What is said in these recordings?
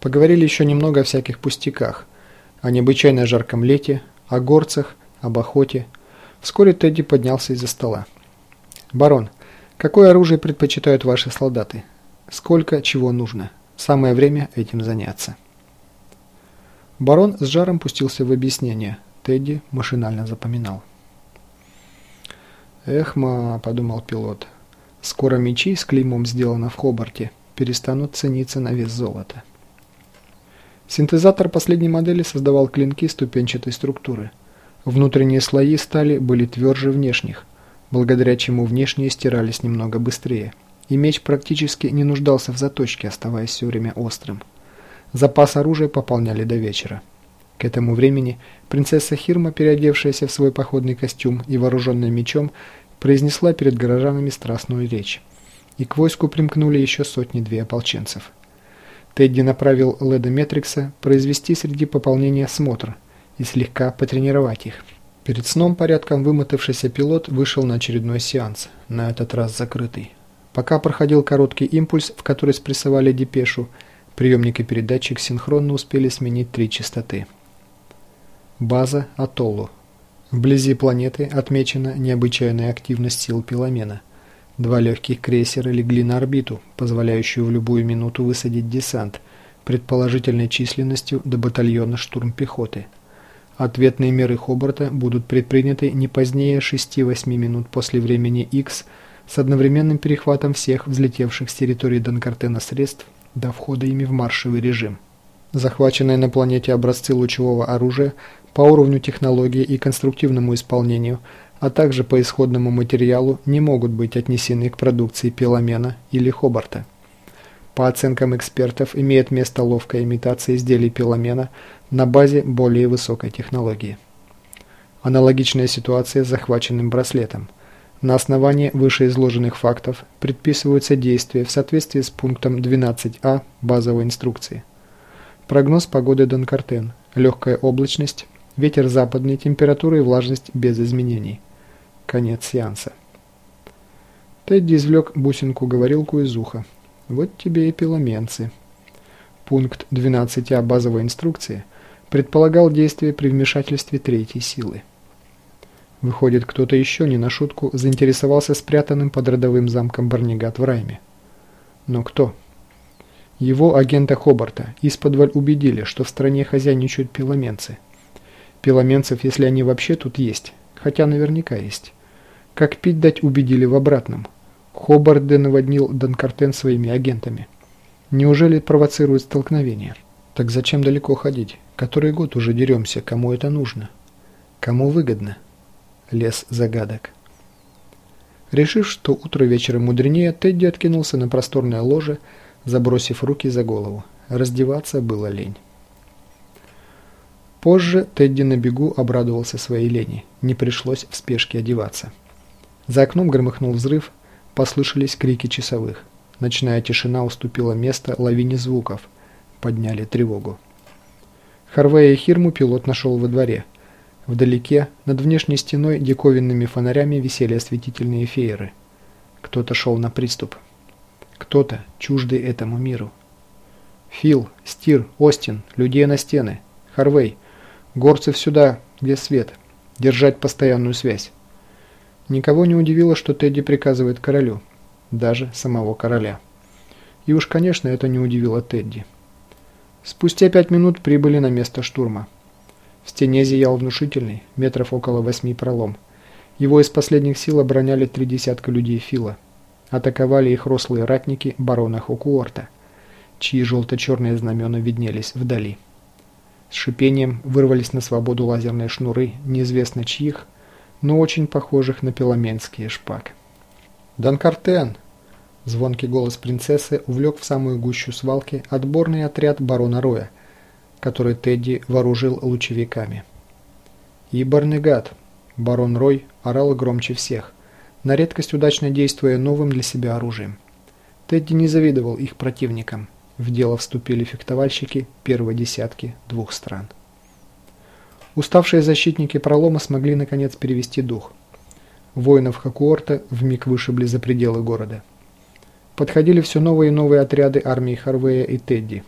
Поговорили еще немного о всяких пустяках, о необычайно жарком лете, о горцах, об охоте. Вскоре Тедди поднялся из-за стола. «Барон, какое оружие предпочитают ваши солдаты? Сколько чего нужно? Самое время этим заняться». Барон с жаром пустился в объяснение. Тедди машинально запоминал. «Эх, ма», — подумал пилот, — «скоро мечи с клеймом сделано в Хобарте перестанут цениться на вес золота». Синтезатор последней модели создавал клинки ступенчатой структуры. Внутренние слои стали были тверже внешних, благодаря чему внешние стирались немного быстрее, и меч практически не нуждался в заточке, оставаясь все время острым. Запас оружия пополняли до вечера. К этому времени принцесса Хирма, переодевшаяся в свой походный костюм и вооруженная мечом, произнесла перед горожанами страстную речь. И к войску примкнули еще сотни-две ополченцев. Тедди направил Леда Метрикса произвести среди пополнения осмотр и слегка потренировать их. Перед сном порядком вымотавшийся пилот вышел на очередной сеанс, на этот раз закрытый. Пока проходил короткий импульс, в который спрессовали депешу, приемник и передатчик синхронно успели сменить три частоты. База Атоллу. Вблизи планеты отмечена необычайная активность сил Пиломена – Два легких крейсера легли на орбиту, позволяющую в любую минуту высадить десант, предположительной численностью до батальона штурмпехоты. Ответные меры Хобарта будут предприняты не позднее 6-8 минут после времени X с одновременным перехватом всех взлетевших с территории Донкартена средств до входа ими в маршевый режим. Захваченные на планете образцы лучевого оружия по уровню технологии и конструктивному исполнению – а также по исходному материалу не могут быть отнесены к продукции Пеломена или Хобарта. По оценкам экспертов, имеет место ловкая имитация изделий Пеломена на базе более высокой технологии. Аналогичная ситуация с захваченным браслетом. На основании вышеизложенных фактов предписываются действия в соответствии с пунктом 12а базовой инструкции. Прогноз погоды Донкартен. Легкая облачность, ветер западный, температура и влажность без изменений. Конец сеанса. Тедди извлек бусинку-говорилку из уха. Вот тебе и пиломенцы. Пункт 12а базовой инструкции предполагал действие при вмешательстве третьей силы. Выходит, кто-то еще не на шутку заинтересовался спрятанным под родовым замком Барнигат в Райме. Но кто? Его агента Хобарта исподволь убедили, что в стране хозяйничают пиломенцы. Пиломенцев, если они вообще тут есть, хотя наверняка есть. Как пить дать убедили в обратном. Хобарт наводнил Донкартен своими агентами. Неужели провоцирует столкновение? Так зачем далеко ходить? Который год уже деремся, кому это нужно? Кому выгодно? Лес загадок. Решив, что утро вечера мудренее, Тедди откинулся на просторное ложе, забросив руки за голову. Раздеваться было лень. Позже Тедди на бегу обрадовался своей лени. Не пришлось в спешке одеваться. За окном громыхнул взрыв, послышались крики часовых. Ночная тишина уступила место лавине звуков. Подняли тревогу. Харвея и Хирму пилот нашел во дворе. Вдалеке, над внешней стеной, диковинными фонарями висели осветительные фееры. Кто-то шел на приступ. Кто-то, чуждый этому миру. Фил, Стир, Остин, людей на стены. Харвей, горцев сюда, где свет. Держать постоянную связь. Никого не удивило, что Тедди приказывает королю. Даже самого короля. И уж, конечно, это не удивило Тедди. Спустя пять минут прибыли на место штурма. В стене зиял внушительный, метров около восьми пролом. Его из последних сил обороняли три десятка людей Фила. Атаковали их рослые ратники барона Хокуорта, чьи желто-черные знамена виднелись вдали. С шипением вырвались на свободу лазерные шнуры, неизвестно чьих, но очень похожих на пеломенские шпаг. «Данкартен!» Звонкий голос принцессы увлек в самую гущу свалки отборный отряд барона Роя, который Тедди вооружил лучевиками. И Барнегат, барон Рой, орал громче всех, на редкость удачно действуя новым для себя оружием. Тедди не завидовал их противникам. В дело вступили фехтовальщики первой десятки двух стран. Уставшие защитники пролома смогли наконец перевести дух. Воинов Хакуорта вмиг вышибли за пределы города. Подходили все новые и новые отряды армии Харвея и Тедди.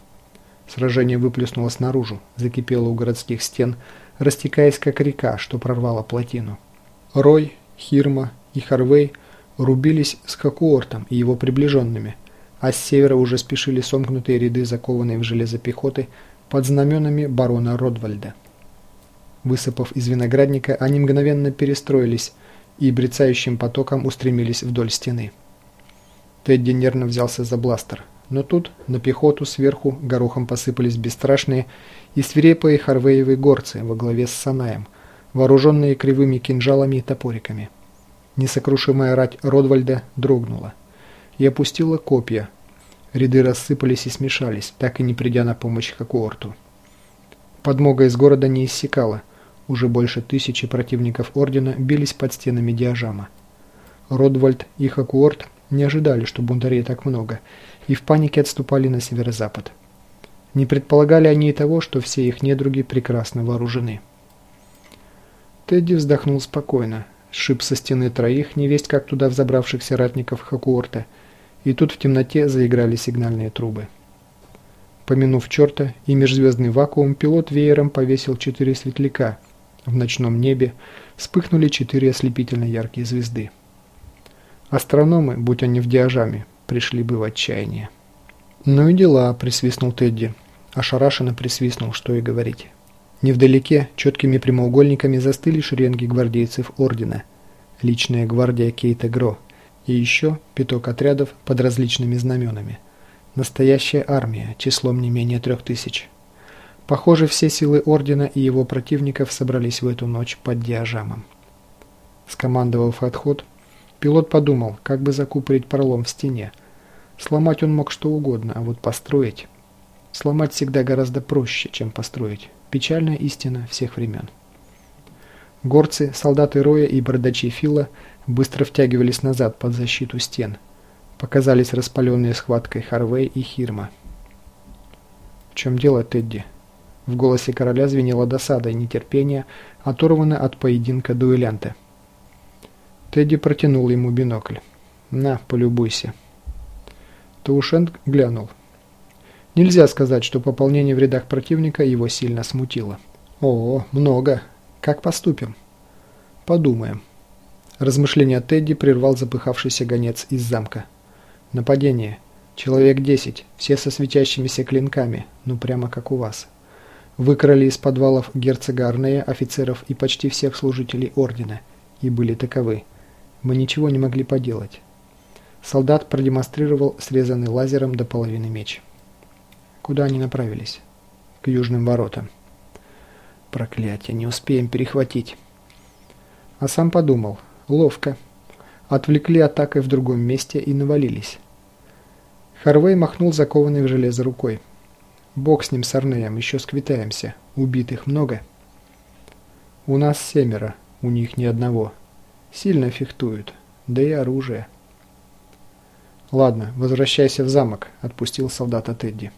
Сражение выплеснулось наружу, закипело у городских стен, растекаясь как река, что прорвала плотину. Рой, Хирма и Харвей рубились с Хакуортом и его приближенными, а с севера уже спешили сомкнутые ряды закованной в железо пехоты под знаменами барона Родвальда. Высыпав из виноградника, они мгновенно перестроились и брецающим потоком устремились вдоль стены. Тедди нервно взялся за бластер, но тут на пехоту сверху горохом посыпались бесстрашные и свирепые Харвеевы горцы во главе с Санаем, вооруженные кривыми кинжалами и топориками. Несокрушимая рать Родвальда дрогнула и опустила копья. Ряды рассыпались и смешались, так и не придя на помощь Хакуорту. Подмога из города не иссякала. Уже больше тысячи противников Ордена бились под стенами Диажама. Родвальд и Хакуорт не ожидали, что бунтарей так много, и в панике отступали на северо-запад. Не предполагали они и того, что все их недруги прекрасно вооружены. Тедди вздохнул спокойно, сшиб со стены троих, невесть как туда взобравшихся ратников Хакуорта, и тут в темноте заиграли сигнальные трубы. Помянув черта и межзвездный вакуум, пилот веером повесил четыре светляка. В ночном небе вспыхнули четыре ослепительно яркие звезды. Астрономы, будь они в диажаме, пришли бы в отчаяние. «Ну и дела», – присвистнул Тедди. Ошарашенно присвистнул, что и говорить. Невдалеке четкими прямоугольниками застыли шеренги гвардейцев Ордена. Личная гвардия Кейта Гро. И еще пяток отрядов под различными знаменами. Настоящая армия, числом не менее трех тысяч. Похоже, все силы Ордена и его противников собрались в эту ночь под Диажамом. Скомандовав отход, Пилот подумал, как бы закупорить пролом в стене. Сломать он мог что угодно, а вот построить... Сломать всегда гораздо проще, чем построить. Печальная истина всех времен. Горцы, солдаты Роя и бородачи Фила быстро втягивались назад под защиту стен. Показались распаленные схваткой Харвей и Хирма. «В чем дело, Тедди?» В голосе короля звенела досада и нетерпение, оторванное от поединка дуэлянта. Тедди протянул ему бинокль. «На, полюбуйся». Таушенг глянул. Нельзя сказать, что пополнение в рядах противника его сильно смутило. «О, много. Как поступим?» «Подумаем». Размышления Тедди прервал запыхавшийся гонец из замка. «Нападение. Человек десять, все со светящимися клинками, ну прямо как у вас. Выкрали из подвалов герцога Арнея, офицеров и почти всех служителей Ордена, и были таковы. Мы ничего не могли поделать. Солдат продемонстрировал срезанный лазером до половины меч. Куда они направились? К южным воротам. Проклятие, не успеем перехватить. А сам подумал. Ловко. Отвлекли атакой в другом месте и навалились. Харвей махнул закованной в железо рукой. Бог с ним, с Арнеем, еще сквитаемся. Убитых много? У нас семеро, у них ни одного. Сильно фехтуют. Да и оружие. «Ладно, возвращайся в замок», – отпустил солдата Тедди.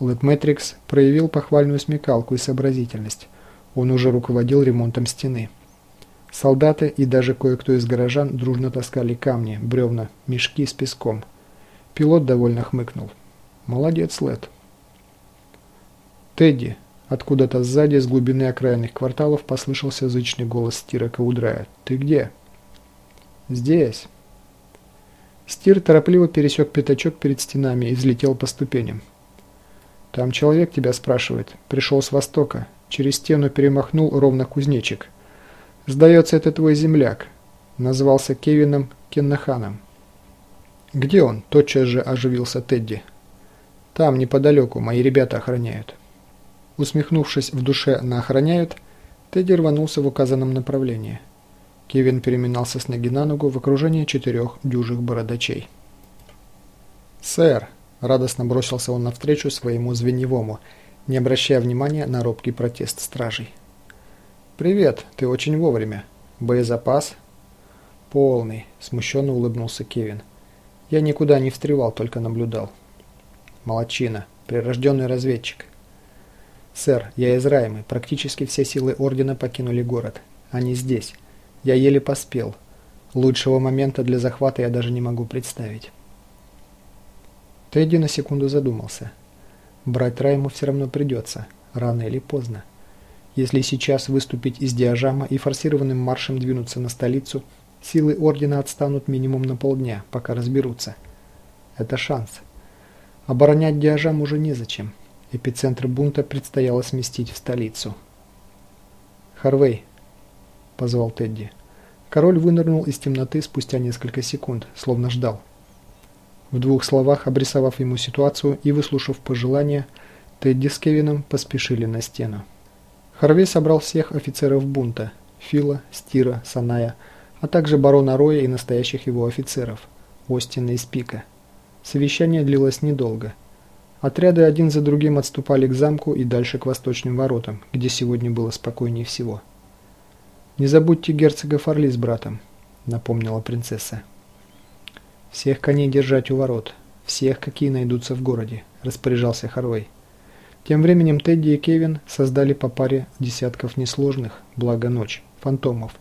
Лэпметрикс проявил похвальную смекалку и сообразительность. Он уже руководил ремонтом стены. Солдаты и даже кое-кто из горожан дружно таскали камни, бревна, мешки с песком. Пилот довольно хмыкнул. «Молодец, Лэт». «Тедди, Откуда-то сзади, с глубины окраинных кварталов, послышался зычный голос Стира Каудрая. «Ты где?» «Здесь». Стир торопливо пересек пятачок перед стенами и взлетел по ступеням. «Там человек тебя спрашивает. Пришел с востока. Через стену перемахнул ровно кузнечик. Сдается, это твой земляк. Назвался Кевином Кеннаханом». «Где он?» – тотчас же оживился Тедди. «Там, неподалеку. Мои ребята охраняют». Усмехнувшись в душе на «охраняют», Тедди рванулся в указанном направлении. Кевин переминался с ноги на ногу в окружении четырех дюжих бородачей. «Сэр!» – радостно бросился он навстречу своему звеневому, не обращая внимания на робкий протест стражей. «Привет, ты очень вовремя. Боезапас?» «Полный», – смущенно улыбнулся Кевин. «Я никуда не встревал, только наблюдал». «Молодчина, прирожденный разведчик. «Сэр, я из Раймы. Практически все силы Ордена покинули город. Они здесь. Я еле поспел. Лучшего момента для захвата я даже не могу представить». Тедди на секунду задумался. Брать Райму все равно придется, рано или поздно. Если сейчас выступить из Диажама и форсированным маршем двинуться на столицу, силы Ордена отстанут минимум на полдня, пока разберутся. Это шанс. Оборонять Диажам уже незачем. Эпицентр бунта предстояло сместить в столицу. «Харвей!» – позвал Тедди. Король вынырнул из темноты спустя несколько секунд, словно ждал. В двух словах обрисовав ему ситуацию и выслушав пожелания, Тедди с Кевином поспешили на стену. Харвей собрал всех офицеров бунта – Фила, Стира, Саная, а также барона Роя и настоящих его офицеров – Остина и Спика. Совещание длилось недолго. Отряды один за другим отступали к замку и дальше к восточным воротам, где сегодня было спокойнее всего. «Не забудьте герцога Фарли с братом», – напомнила принцесса. «Всех коней держать у ворот. Всех, какие найдутся в городе», – распоряжался Харвей. Тем временем Тедди и Кевин создали по паре десятков несложных, благо ночь, фантомов,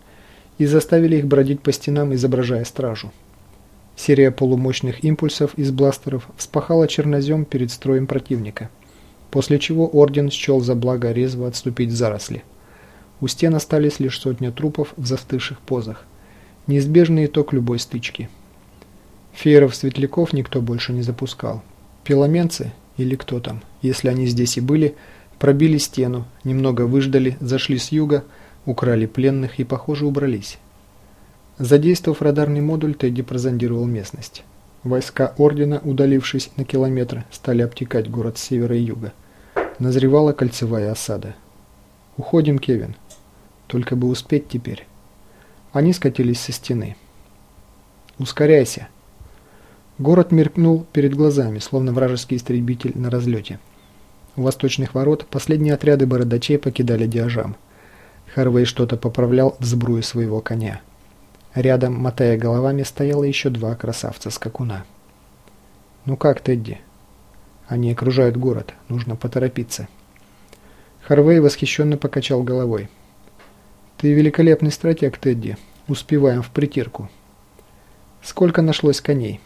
и заставили их бродить по стенам, изображая стражу. Серия полумощных импульсов из бластеров вспахала чернозем перед строем противника, после чего Орден счел за благо резво отступить в заросли. У стен остались лишь сотня трупов в застывших позах. Неизбежный итог любой стычки. Фееров-светляков никто больше не запускал. Пеломенцы, или кто там, если они здесь и были, пробили стену, немного выждали, зашли с юга, украли пленных и, похоже, убрались. Задействовав радарный модуль, Тедди прозондировал местность. Войска Ордена, удалившись на километр, стали обтекать город с севера и юга. Назревала кольцевая осада. «Уходим, Кевин», только бы успеть теперь. Они скатились со стены. «Ускоряйся!» Город мелькнул перед глазами, словно вражеский истребитель на разлете. У восточных ворот последние отряды бородачей покидали Диажам. Харвей что-то поправлял в сбруе своего коня. Рядом, мотая головами, стояло еще два красавца-скакуна. «Ну как, Тедди?» «Они окружают город. Нужно поторопиться». Харвей восхищенно покачал головой. «Ты великолепный стратег, Тедди. Успеваем в притирку». «Сколько нашлось коней?»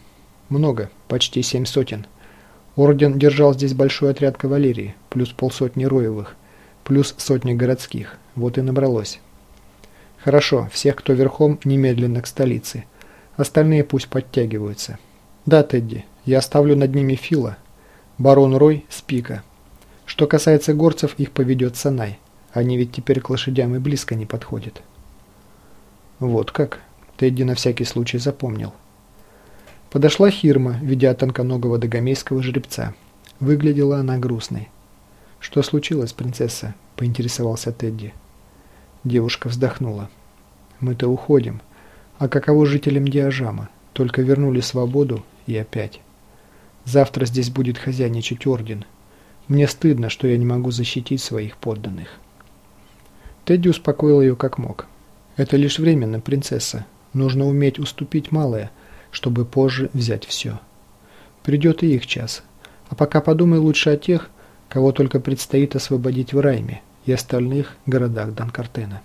«Много. Почти семь сотен. Орден держал здесь большой отряд кавалерии, плюс полсотни роевых, плюс сотни городских. Вот и набралось». «Хорошо. Всех, кто верхом, немедленно к столице. Остальные пусть подтягиваются». «Да, Тедди. Я оставлю над ними Фила. Барон Рой – Спика. Что касается горцев, их поведет Санай». Они ведь теперь к лошадям и близко не подходят. Вот как. Тедди на всякий случай запомнил. Подошла Хирма, ведя тонконогого догомейского жеребца. Выглядела она грустной. «Что случилось, принцесса?» – поинтересовался Тедди. Девушка вздохнула. «Мы-то уходим. А каково жителям Диажама? Только вернули свободу и опять. Завтра здесь будет хозяйничать орден. Мне стыдно, что я не могу защитить своих подданных». Тедди успокоил ее как мог. «Это лишь временно, принцесса. Нужно уметь уступить малое, чтобы позже взять все. Придет и их час. А пока подумай лучше о тех, кого только предстоит освободить в Райме и остальных городах Данкартена».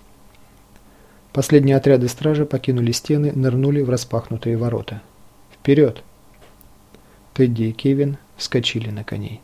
Последние отряды стражи покинули стены, нырнули в распахнутые ворота. «Вперед!» Тедди и Кевин вскочили на коней.